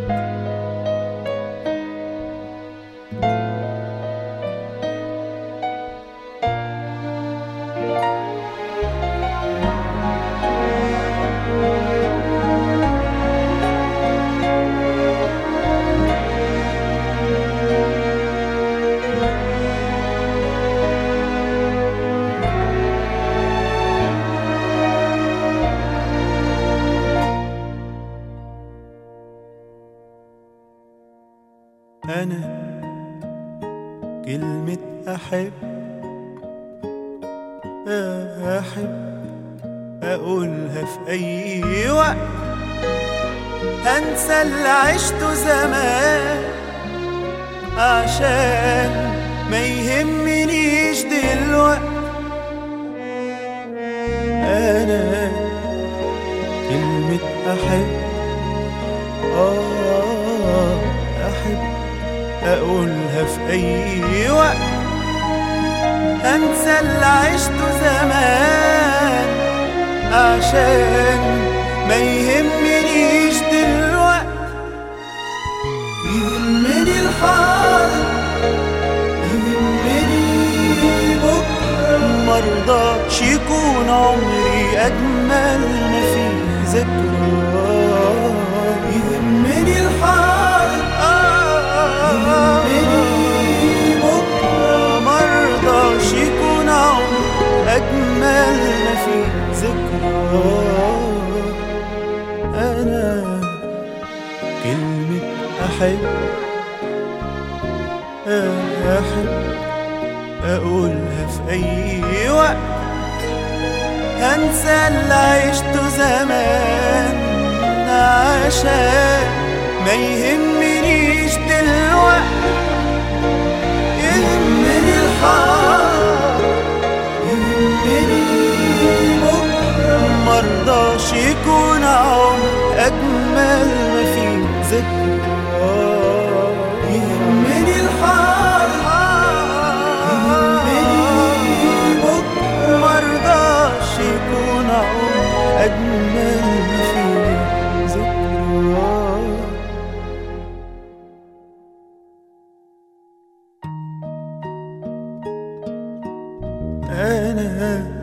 Bye. أنا كلمة أحب أحب أقولها في أي وقت. هنسى اللي عشته زمان عشان ما يهمنيش دلوقت أنا كلمة أحب آه. أقولها في أي وقت. أنسى اللي عشته زمان عشان ما يهمنيش دلوقت يهمني الحاضر يهمني بكرة. مرضاش يكون عمري أجمل ما فيه ذكرى. أجمل ما فيه ذكرى. أنا كلمة أحب أحب أقولها في أي وقت. هنسى اللي عشته زمان عشان ما يهمنيش دلوقت يهمني الحاضر. ذكرى يهمني الحال يهمني بكرة مرضاش يكون عمر أجمل في ذكرى. أنا